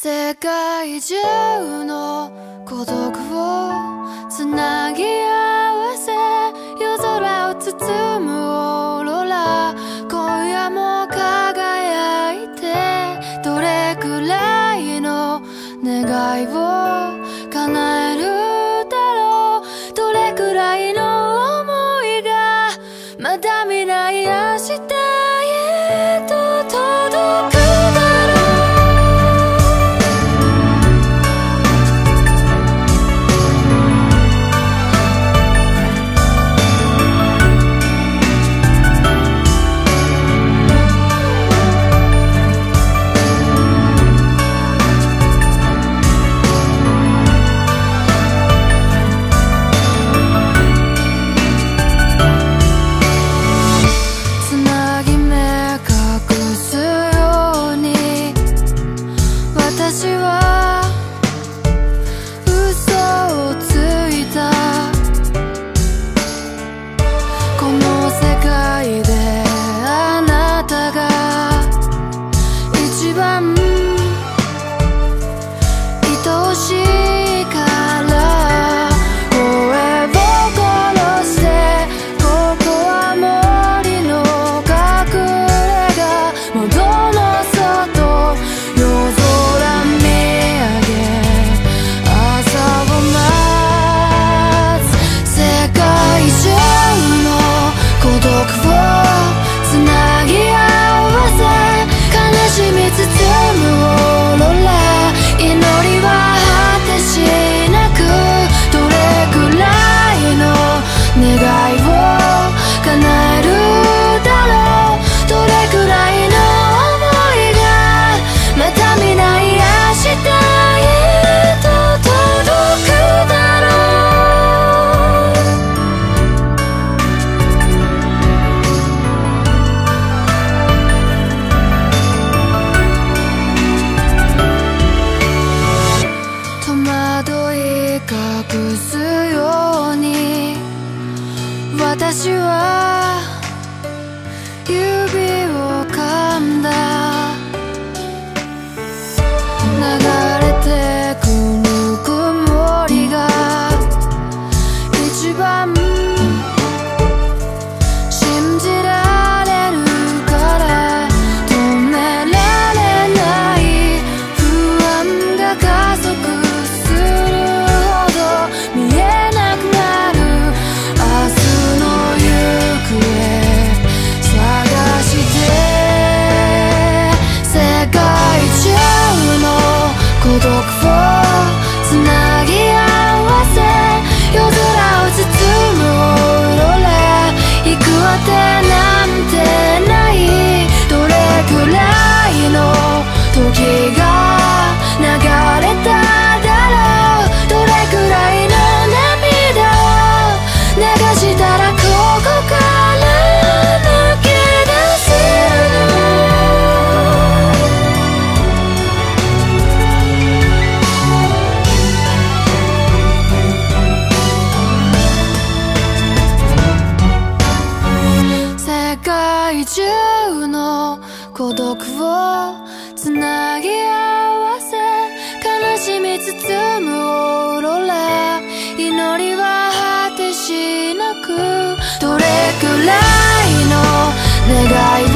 世界中の孤独をつなぎ合わせ夜空を包むオーロラ。今夜も輝いてどれくらいの願いを叶えるだろう。どれくらいの思いがまだ見ない明日。一番信じられるから止められない不安が加速するほど見えなくなる明日の行方探して世界中の孤独を孤独をつなぎ合わせ悲しみ包むオーロラ祈りは果てしなくどれくらいの願い